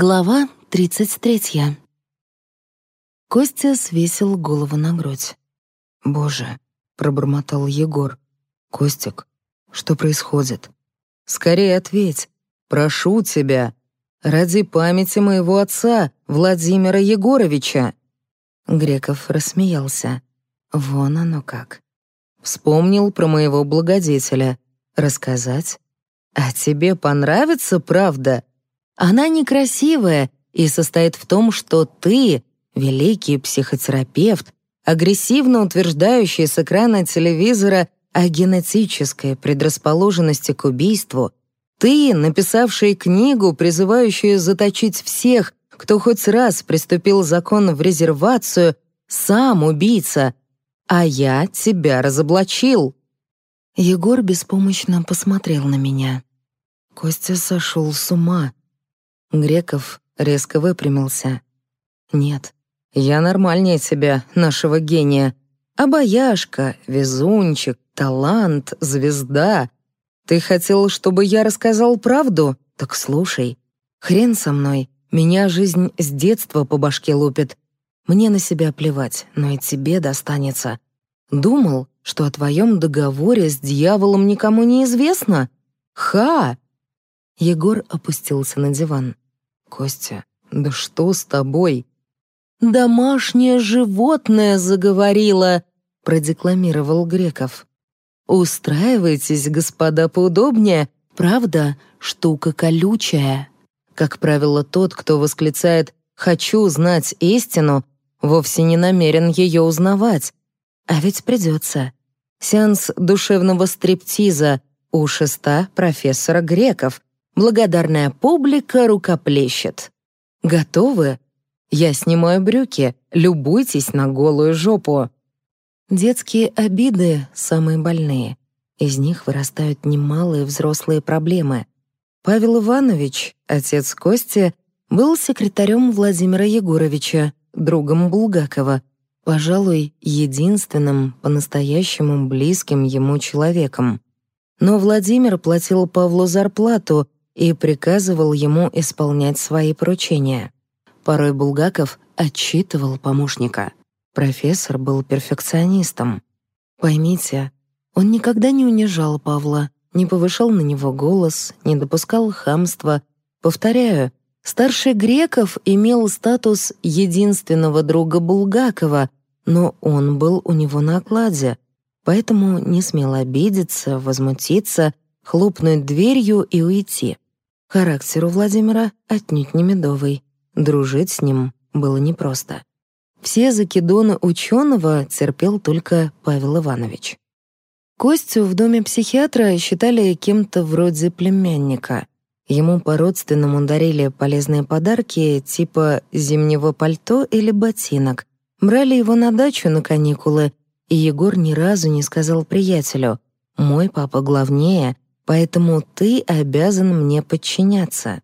Глава 33. Костя свесил голову на грудь. «Боже», — пробормотал Егор. «Костик, что происходит? Скорее ответь. Прошу тебя. Ради памяти моего отца, Владимира Егоровича». Греков рассмеялся. Вон оно как. Вспомнил про моего благодетеля. Рассказать? А тебе понравится, правда? Она некрасивая и состоит в том, что ты, великий психотерапевт, агрессивно утверждающий с экрана телевизора о генетической предрасположенности к убийству, ты, написавший книгу, призывающую заточить всех, кто хоть раз приступил закон в резервацию, сам убийца, а я тебя разоблачил. Егор беспомощно посмотрел на меня. Костя сошел с ума. Греков резко выпрямился. «Нет, я нормальнее тебя, нашего гения. Обаяшка, везунчик, талант, звезда. Ты хотел, чтобы я рассказал правду? Так слушай. Хрен со мной. Меня жизнь с детства по башке лупит. Мне на себя плевать, но и тебе достанется. Думал, что о твоем договоре с дьяволом никому не известно? Ха! Егор опустился на диван. «Костя, да что с тобой?» «Домашнее животное заговорило», — продекламировал Греков. «Устраивайтесь, господа, поудобнее. Правда, штука колючая. Как правило, тот, кто восклицает «хочу знать истину», вовсе не намерен ее узнавать. А ведь придется. Сеанс душевного стриптиза у шеста профессора Греков, Благодарная публика рукоплещет. Готовы? Я снимаю брюки, любуйтесь на голую жопу. Детские обиды самые больные. Из них вырастают немалые взрослые проблемы. Павел Иванович, отец Кости, был секретарем Владимира Егоровича, другом Булгакова, пожалуй, единственным по-настоящему близким ему человеком. Но Владимир платил Павлу зарплату и приказывал ему исполнять свои поручения. Порой Булгаков отчитывал помощника. Профессор был перфекционистом. Поймите, он никогда не унижал Павла, не повышал на него голос, не допускал хамства. Повторяю, старший Греков имел статус единственного друга Булгакова, но он был у него на окладе, поэтому не смел обидеться, возмутиться, хлопнуть дверью и уйти. Характер у Владимира отнюдь не медовый. Дружить с ним было непросто. Все закидоны ученого терпел только Павел Иванович. Костю в доме психиатра считали кем-то вроде племянника. Ему по-родственному дарили полезные подарки типа зимнего пальто или ботинок. Брали его на дачу на каникулы, и Егор ни разу не сказал приятелю «Мой папа главнее, поэтому ты обязан мне подчиняться».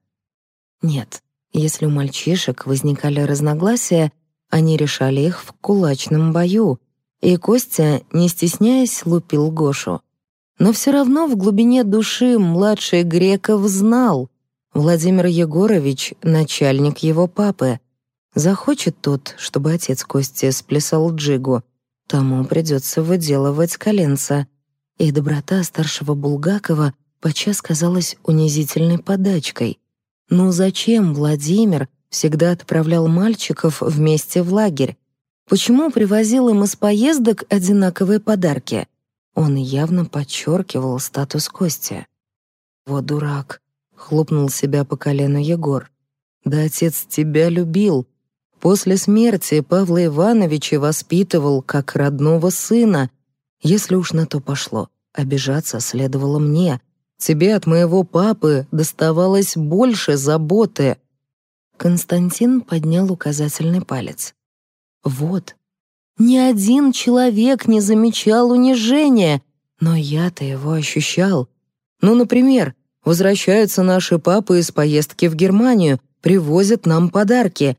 Нет, если у мальчишек возникали разногласия, они решали их в кулачном бою, и Костя, не стесняясь, лупил Гошу. Но все равно в глубине души младший Греков знал, Владимир Егорович — начальник его папы. Захочет тот, чтобы отец Кости сплясал джигу, тому придется выделывать коленца и доброта старшего Булгакова подчас казалась унизительной подачкой. Ну зачем Владимир всегда отправлял мальчиков вместе в лагерь? Почему привозил им из поездок одинаковые подарки? Он явно подчеркивал статус Кости. «Вот дурак», — хлопнул себя по колену Егор. «Да отец тебя любил. После смерти Павла Ивановича воспитывал как родного сына, если уж на то пошло. Обижаться следовало мне. Тебе от моего папы доставалось больше заботы». Константин поднял указательный палец. «Вот, ни один человек не замечал унижения, но я-то его ощущал. Ну, например, возвращаются наши папы из поездки в Германию, привозят нам подарки.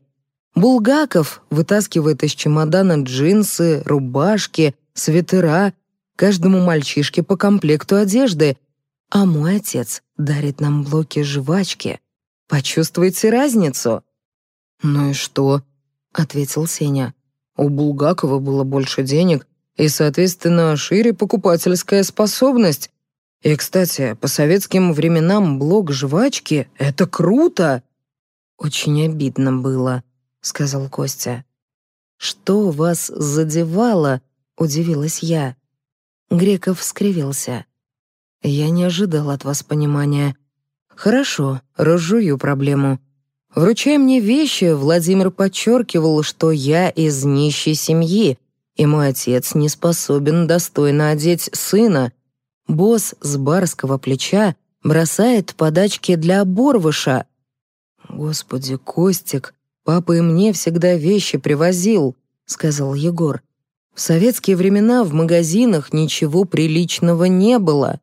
Булгаков вытаскивает из чемодана джинсы, рубашки, свитера — каждому мальчишке по комплекту одежды, а мой отец дарит нам блоки жвачки. Почувствуйте разницу». «Ну и что?» — ответил Сеня. «У Булгакова было больше денег и, соответственно, шире покупательская способность. И, кстати, по советским временам блок жвачки — это круто!» «Очень обидно было», — сказал Костя. «Что вас задевало?» — удивилась я. Греков скривился. «Я не ожидал от вас понимания. Хорошо, разжую проблему. Вручая мне вещи, Владимир подчеркивал, что я из нищей семьи, и мой отец не способен достойно одеть сына. Босс с барского плеча бросает подачки для оборвыша. «Господи, Костик, папа и мне всегда вещи привозил», — сказал Егор. «В советские времена в магазинах ничего приличного не было.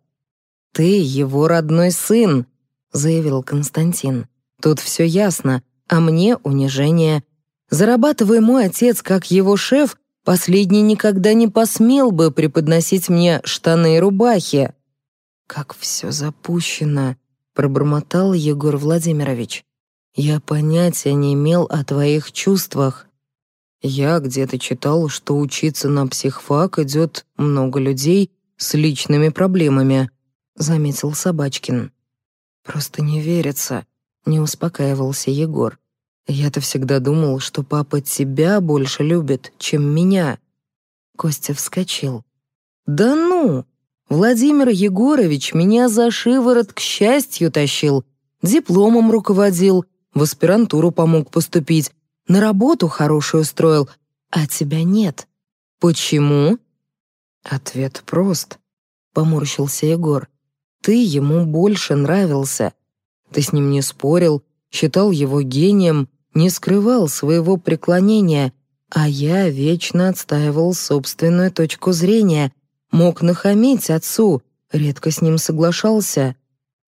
Ты его родной сын», — заявил Константин. «Тут все ясно, а мне унижение. Зарабатывая мой отец как его шеф, последний никогда не посмел бы преподносить мне штаны и рубахи». «Как все запущено», — пробормотал Егор Владимирович. Я понятия не имел о твоих чувствах. Я где-то читал, что учиться на психфак идет много людей с личными проблемами, заметил Собачкин. Просто не верится, не успокаивался Егор. Я-то всегда думал, что папа тебя больше любит, чем меня. Костя вскочил. Да ну! Владимир Егорович меня за шиворот к счастью тащил, дипломом руководил, в аспирантуру помог поступить, на работу хорошую устроил, а тебя нет. Почему? Ответ прост. Поморщился Егор. Ты ему больше нравился. Ты с ним не спорил, считал его гением, не скрывал своего преклонения, а я вечно отстаивал собственную точку зрения, мог нахамить отцу, редко с ним соглашался.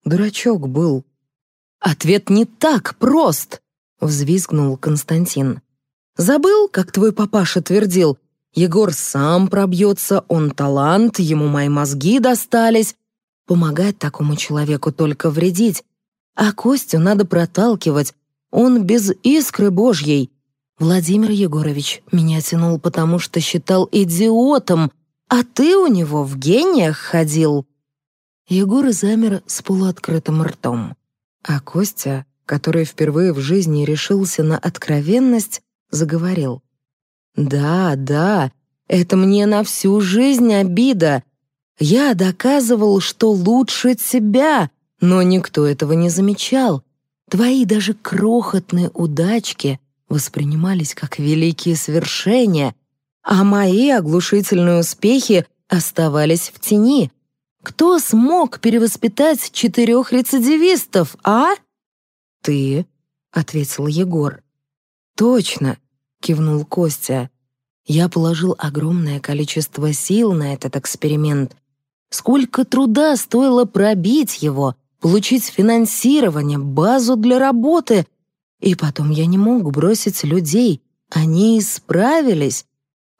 Дурачок был. «Ответ не так прост!» — взвизгнул Константин. «Забыл, как твой папаша твердил? Егор сам пробьется, он талант, ему мои мозги достались. Помогать такому человеку только вредить. А Костю надо проталкивать, он без искры божьей. Владимир Егорович меня тянул, потому что считал идиотом, а ты у него в гениях ходил». Егор замер с полуоткрытым ртом. А Костя, который впервые в жизни решился на откровенность, заговорил. «Да, да, это мне на всю жизнь обида. Я доказывал, что лучше тебя, но никто этого не замечал. Твои даже крохотные удачки воспринимались как великие свершения, а мои оглушительные успехи оставались в тени. Кто смог перевоспитать четырех рецидивистов, а?» «Ты», — ответил Егор. «Точно», — кивнул Костя. «Я положил огромное количество сил на этот эксперимент. Сколько труда стоило пробить его, получить финансирование, базу для работы. И потом я не мог бросить людей. Они исправились.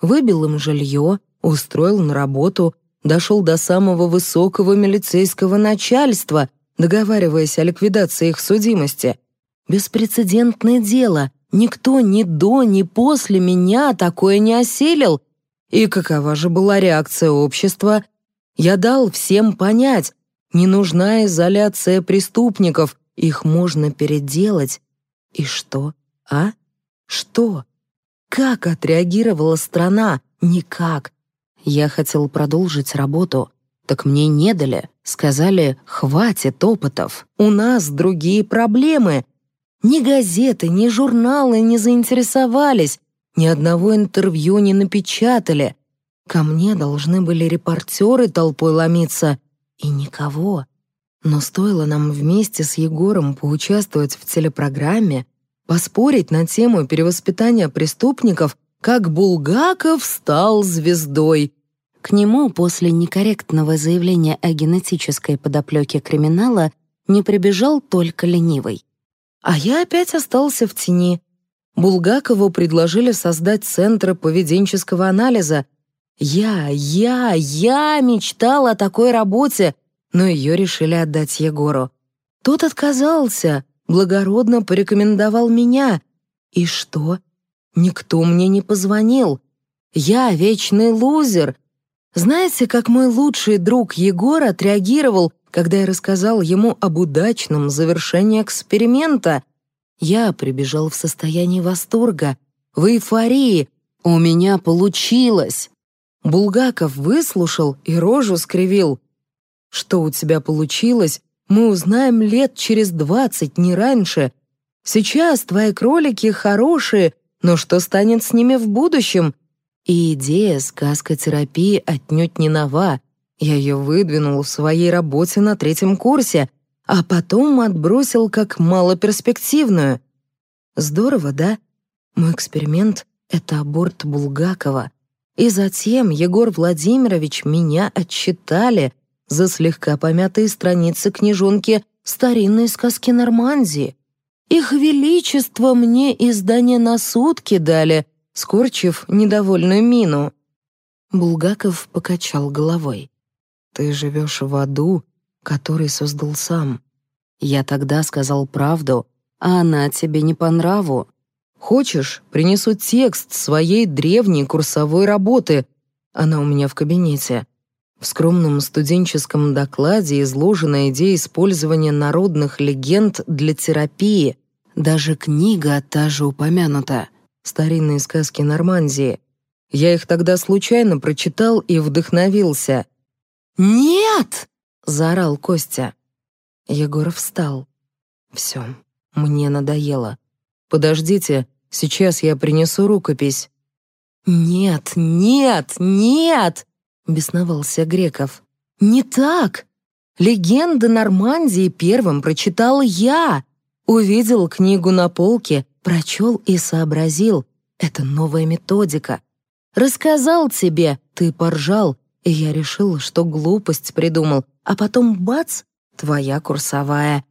Выбил им жилье, устроил на работу — дошел до самого высокого милицейского начальства, договариваясь о ликвидации их судимости. Беспрецедентное дело. Никто ни до, ни после меня такое не осилил. И какова же была реакция общества? Я дал всем понять, не нужна изоляция преступников, их можно переделать. И что, а? Что? Как отреагировала страна? Никак. Я хотел продолжить работу, так мне не дали. Сказали, хватит опытов, у нас другие проблемы. Ни газеты, ни журналы не заинтересовались, ни одного интервью не напечатали. Ко мне должны были репортеры толпой ломиться, и никого. Но стоило нам вместе с Егором поучаствовать в телепрограмме, поспорить на тему перевоспитания преступников, как Булгаков стал звездой. К нему после некорректного заявления о генетической подоплеке криминала не прибежал только ленивый. А я опять остался в тени. Булгакову предложили создать центр поведенческого анализа. Я, я, я мечтал о такой работе, но ее решили отдать Егору. Тот отказался, благородно порекомендовал меня. И что? Никто мне не позвонил. Я вечный лузер. Знаете, как мой лучший друг Егор отреагировал, когда я рассказал ему об удачном завершении эксперимента? Я прибежал в состоянии восторга, в эйфории. У меня получилось. Булгаков выслушал и рожу скривил. Что у тебя получилось, мы узнаем лет через двадцать, не раньше. Сейчас твои кролики хорошие, но что станет с ними в будущем? И идея сказкотерапии отнюдь не нова. Я ее выдвинул в своей работе на третьем курсе, а потом отбросил как малоперспективную. Здорово, да? Мой эксперимент — это аборт Булгакова. И затем Егор Владимирович меня отчитали за слегка помятые страницы книжонки старинной сказки Нормандии. Их величество мне издание на сутки дали, скорчив недовольную мину. Булгаков покачал головой. «Ты живешь в аду, который создал сам. Я тогда сказал правду, а она тебе не по нраву. Хочешь, принесу текст своей древней курсовой работы. Она у меня в кабинете. В скромном студенческом докладе изложена идея использования народных легенд для терапии. Даже книга та же упомянута. Старинные сказки Нормандии. Я их тогда случайно прочитал и вдохновился. «Нет!» — заорал Костя. Егор встал. «Все, мне надоело. Подождите, сейчас я принесу рукопись». «Нет, нет, нет!» — бесновался Греков. «Не так! Легенда Нормандии первым прочитал я. Увидел книгу на полке, прочел и сообразил. Это новая методика. Рассказал тебе, ты поржал, и я решил, что глупость придумал, а потом бац, твоя курсовая.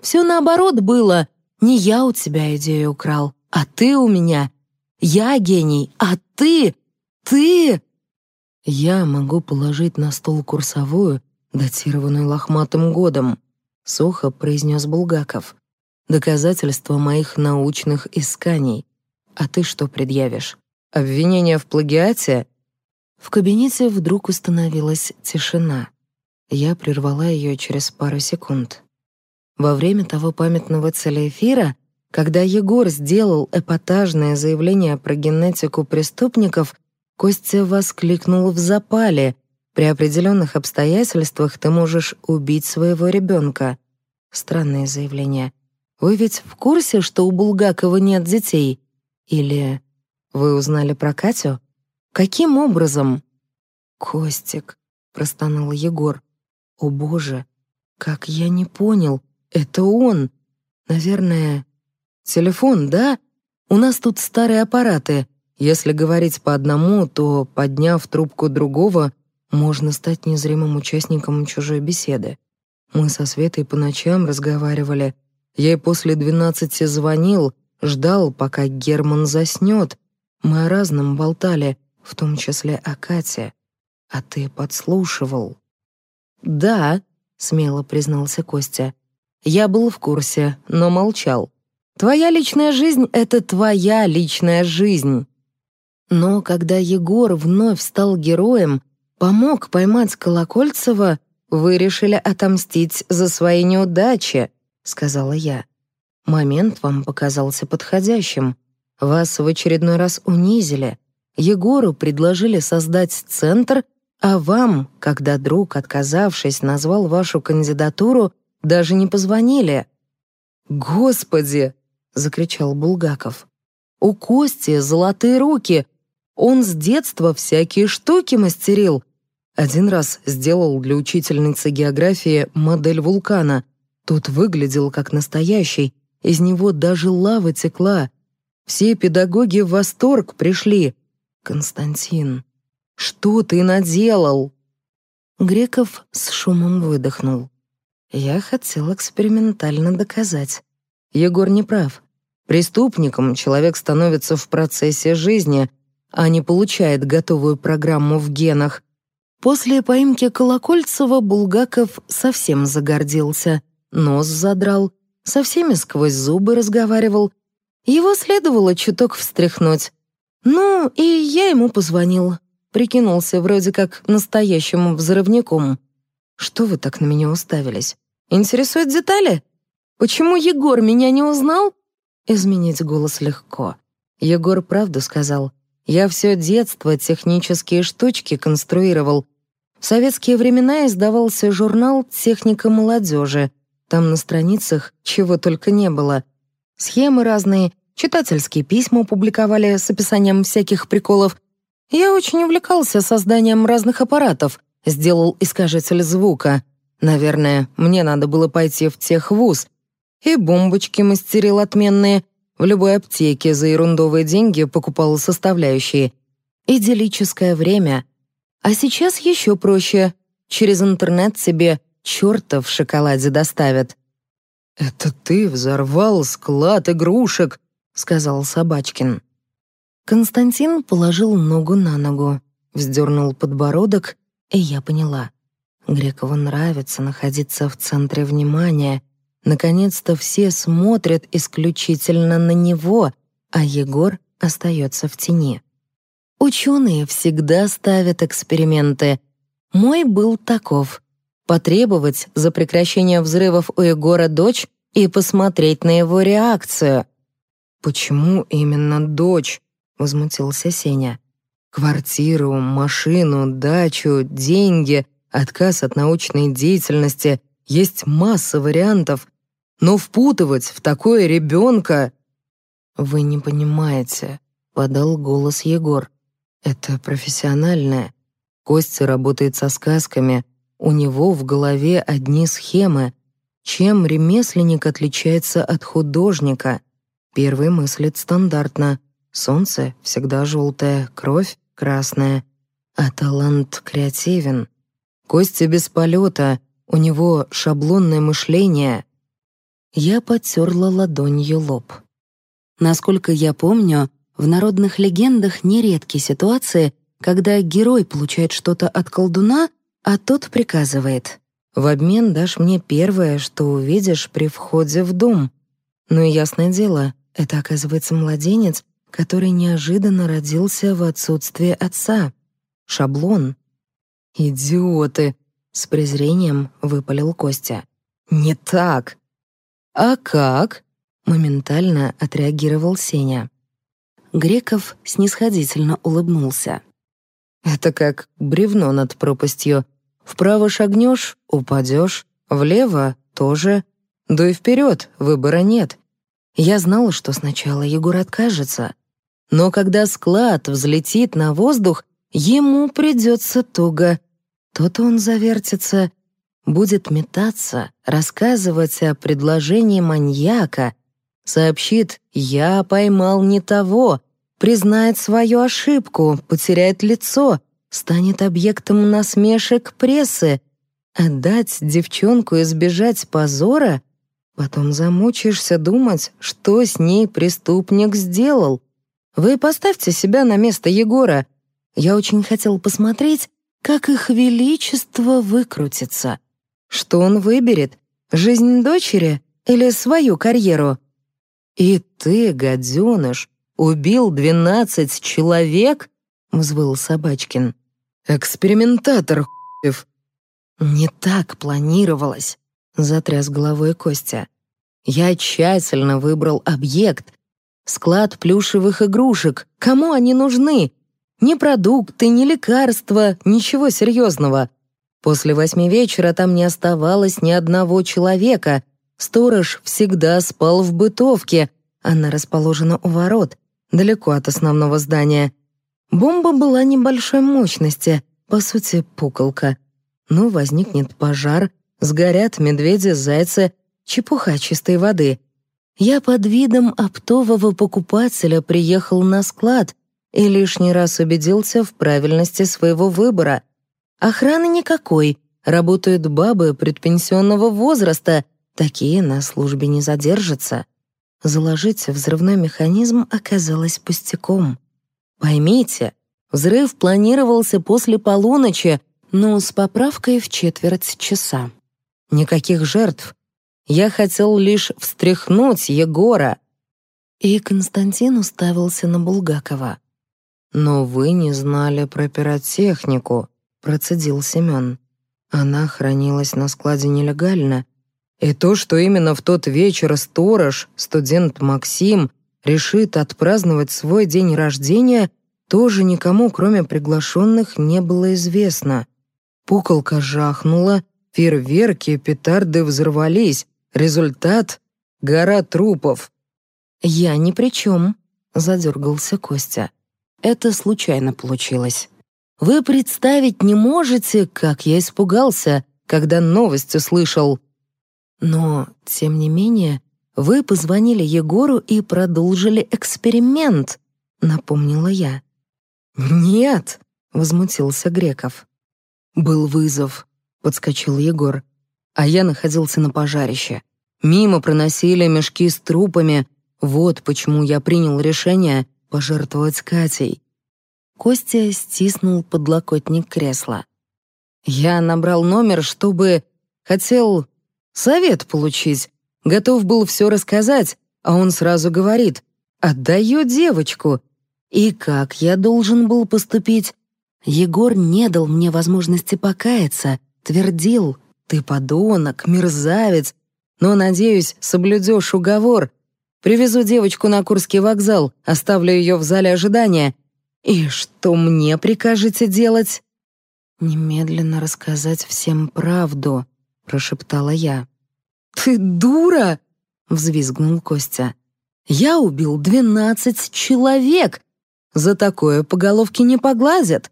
Все наоборот было. Не я у тебя идею украл, а ты у меня. Я гений, а ты... ты... Я могу положить на стол курсовую, датированную лохматым годом, сухо произнес Булгаков. Доказательство моих научных исканий. А ты что предъявишь? Обвинение в плагиате? В кабинете вдруг установилась тишина. Я прервала ее через пару секунд. Во время того памятного телеэфира, когда Егор сделал эпатажное заявление про генетику преступников, Костя воскликнул в запале. «При определенных обстоятельствах ты можешь убить своего ребенка». Странное заявление. «Вы ведь в курсе, что у Булгакова нет детей?» Или «Вы узнали про Катю?» «Каким образом?» «Костик», — простонал Егор. «О боже, как я не понял, это он. Наверное, телефон, да? У нас тут старые аппараты. Если говорить по одному, то, подняв трубку другого, можно стать незримым участником чужой беседы. Мы со Светой по ночам разговаривали. Я ей после двенадцати звонил, ждал, пока Герман заснет. Мы о разном болтали, в том числе о Кате. А ты подслушивал. «Да», — смело признался Костя. «Я был в курсе, но молчал. Твоя личная жизнь — это твоя личная жизнь. Но когда Егор вновь стал героем, помог поймать Колокольцева, вы решили отомстить за свои неудачи, сказала я. Момент вам показался подходящим. Вас в очередной раз унизили. Егору предложили создать центр, а вам, когда друг, отказавшись, назвал вашу кандидатуру, даже не позвонили. «Господи!» — закричал Булгаков. «У Кости золотые руки, он с детства всякие штуки мастерил. Один раз сделал для учительницы географии модель вулкана. Тот выглядел как настоящий, из него даже лава текла. Все педагоги в восторг пришли. «Константин, что ты наделал?» Греков с шумом выдохнул. Я хотел экспериментально доказать. Егор не прав. Преступником человек становится в процессе жизни, а не получает готовую программу в генах. После поимки Колокольцева Булгаков совсем загордился, нос задрал, со всеми сквозь зубы разговаривал. Его следовало чуток встряхнуть. Ну, и я ему позвонил. Прикинулся вроде как настоящим взрывником. Что вы так на меня уставились? Интересуют детали? Почему Егор меня не узнал? Изменить голос легко. Егор правду сказал. Я все детство технические штучки конструировал. В советские времена издавался журнал «Техника молодежи». Там на страницах чего только не было. Схемы разные, читательские письма публиковали с описанием всяких приколов. Я очень увлекался созданием разных аппаратов, сделал искажитель звука. Наверное, мне надо было пойти в техвуз. И бомбочки мастерил отменные. В любой аптеке за ерундовые деньги покупал составляющие. Идиллическое время. А сейчас еще проще. Через интернет себе черта в шоколаде доставят. «Это ты взорвал склад игрушек», — сказал Собачкин. Константин положил ногу на ногу, вздернул подбородок, и я поняла. Грекову нравится находиться в центре внимания. Наконец-то все смотрят исключительно на него, а Егор остается в тени. Ученые всегда ставят эксперименты. Мой был таков — потребовать за прекращение взрывов у Егора дочь и посмотреть на его реакцию. «Почему именно дочь?» — возмутился Сеня. «Квартиру, машину, дачу, деньги, отказ от научной деятельности — есть масса вариантов, но впутывать в такое ребенка...» «Вы не понимаете», — подал голос Егор. «Это профессиональное. Костя работает со сказками, у него в голове одни схемы. Чем ремесленник отличается от художника? Первый мыслит стандартно. Солнце всегда желтое, кровь красная. А талант креативен. Костя без полета, у него шаблонное мышление. Я потерла ладонью лоб. Насколько я помню, в народных легендах нередки ситуации, когда герой получает что-то от колдуна, а тот приказывает «В обмен дашь мне первое, что увидишь при входе в дом». Ну и ясное дело, это оказывается младенец, который неожиданно родился в отсутствие отца. Шаблон. «Идиоты!» — с презрением выпалил Костя. «Не так!» «А как?» — моментально отреагировал Сеня. Греков снисходительно улыбнулся. «Это как бревно над пропастью. Вправо шагнешь — упадешь, влево — тоже. Да и вперед выбора нет. Я знала, что сначала Егор откажется. Но когда склад взлетит на воздух, ему придется туго. То-то он завертится, будет метаться, рассказывать о предложении маньяка, сообщит «я поймал не того», признает свою ошибку, потеряет лицо, станет объектом насмешек прессы. Отдать девчонку и сбежать позора? Потом замучаешься думать, что с ней преступник сделал. Вы поставьте себя на место Егора. Я очень хотел посмотреть, как их величество выкрутится. Что он выберет? Жизнь дочери или свою карьеру? И ты, гаденыш, убил двенадцать человек? Взвыл Собачкин. Экспериментатор, хуев. Не так планировалось, затряс головой Костя. Я тщательно выбрал объект. Склад плюшевых игрушек. Кому они нужны? Ни продукты, ни лекарства, ничего серьезного. После восьми вечера там не оставалось ни одного человека. Сторож всегда спал в бытовке. Она расположена у ворот, далеко от основного здания. Бомба была небольшой мощности, по сути, пуколка. Ну, возникнет пожар, сгорят медведи, зайцы, чепуха чистой воды. Я под видом оптового покупателя приехал на склад и лишний раз убедился в правильности своего выбора — Охраны никакой, работают бабы предпенсионного возраста, такие на службе не задержатся. Заложить взрывной механизм оказалось пустяком. Поймите, взрыв планировался после полуночи, но с поправкой в четверть часа. Никаких жертв. Я хотел лишь встряхнуть Егора». И Константин уставился на Булгакова. «Но вы не знали про пиротехнику», — процедил Семен. «Она хранилась на складе нелегально. И то, что именно в тот вечер сторож, студент Максим, решит отпраздновать свой день рождения, тоже никому, кроме приглашенных, не было известно. Пуколка жахнула, фейерверки, петарды взорвались. Результат — гора трупов. «Я ни при чем», — задергался Костя. «Это случайно получилось. Вы представить не можете, как я испугался, когда новость услышал. Но, тем не менее, вы позвонили Егору и продолжили эксперимент», — напомнила я. «Нет», — возмутился Греков. «Был вызов», — подскочил Егор. «А я находился на пожарище. Мимо проносили мешки с трупами. Вот почему я принял решение пожертвовать Катей». Костя стиснул подлокотник кресла. «Я набрал номер, чтобы... Хотел совет получить. Готов был все рассказать, а он сразу говорит «Отдаю девочку». И как я должен был поступить? Егор не дал мне возможности покаяться, твердил «Ты подонок, мерзавец, но, надеюсь, соблюдешь уговор. Привезу девочку на Курский вокзал, оставлю ее в зале ожидания. И что мне прикажете делать?» «Немедленно рассказать всем правду», — прошептала я. «Ты дура!» — взвизгнул Костя. «Я убил двенадцать человек! За такое по головке не погладят!»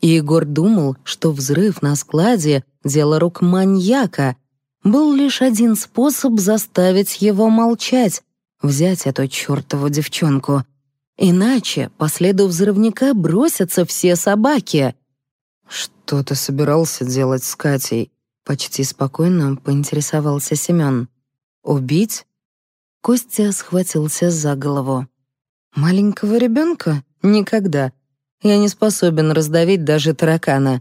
И Егор думал, что взрыв на складе — дело рук маньяка. Был лишь один способ заставить его молчать — взять эту чертову девчонку. Иначе по следу взрывника бросятся все собаки. «Что ты собирался делать с Катей?» Почти спокойно поинтересовался Семен. «Убить?» Костя схватился за голову. «Маленького ребенка? Никогда. Я не способен раздавить даже таракана.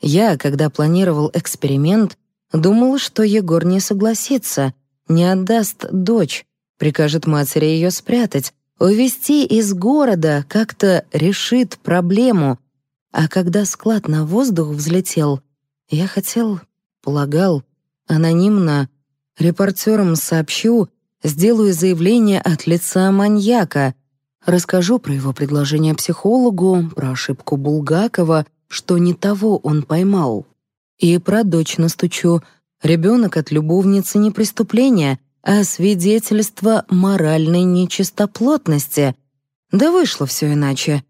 Я, когда планировал эксперимент, думал, что Егор не согласится, не отдаст дочь, прикажет матери ее спрятать, увезти из города, как-то решит проблему. А когда склад на воздух взлетел, я хотел Полагал, анонимно репортерам сообщу, сделаю заявление от лица маньяка, расскажу про его предложение психологу, про ошибку Булгакова, что не того он поймал. И про дочь настучу. Ребенок от любовницы не преступление, а свидетельство моральной нечистоплотности. Да вышло все иначе.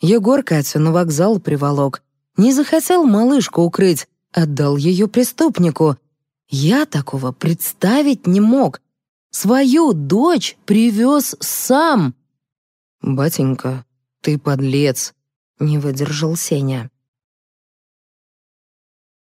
Егор Катю на вокзал приволок. Не захотел малышку укрыть, отдал ее преступнику. Я такого представить не мог. Свою дочь привез сам. «Батенька, ты подлец», — не выдержал Сеня.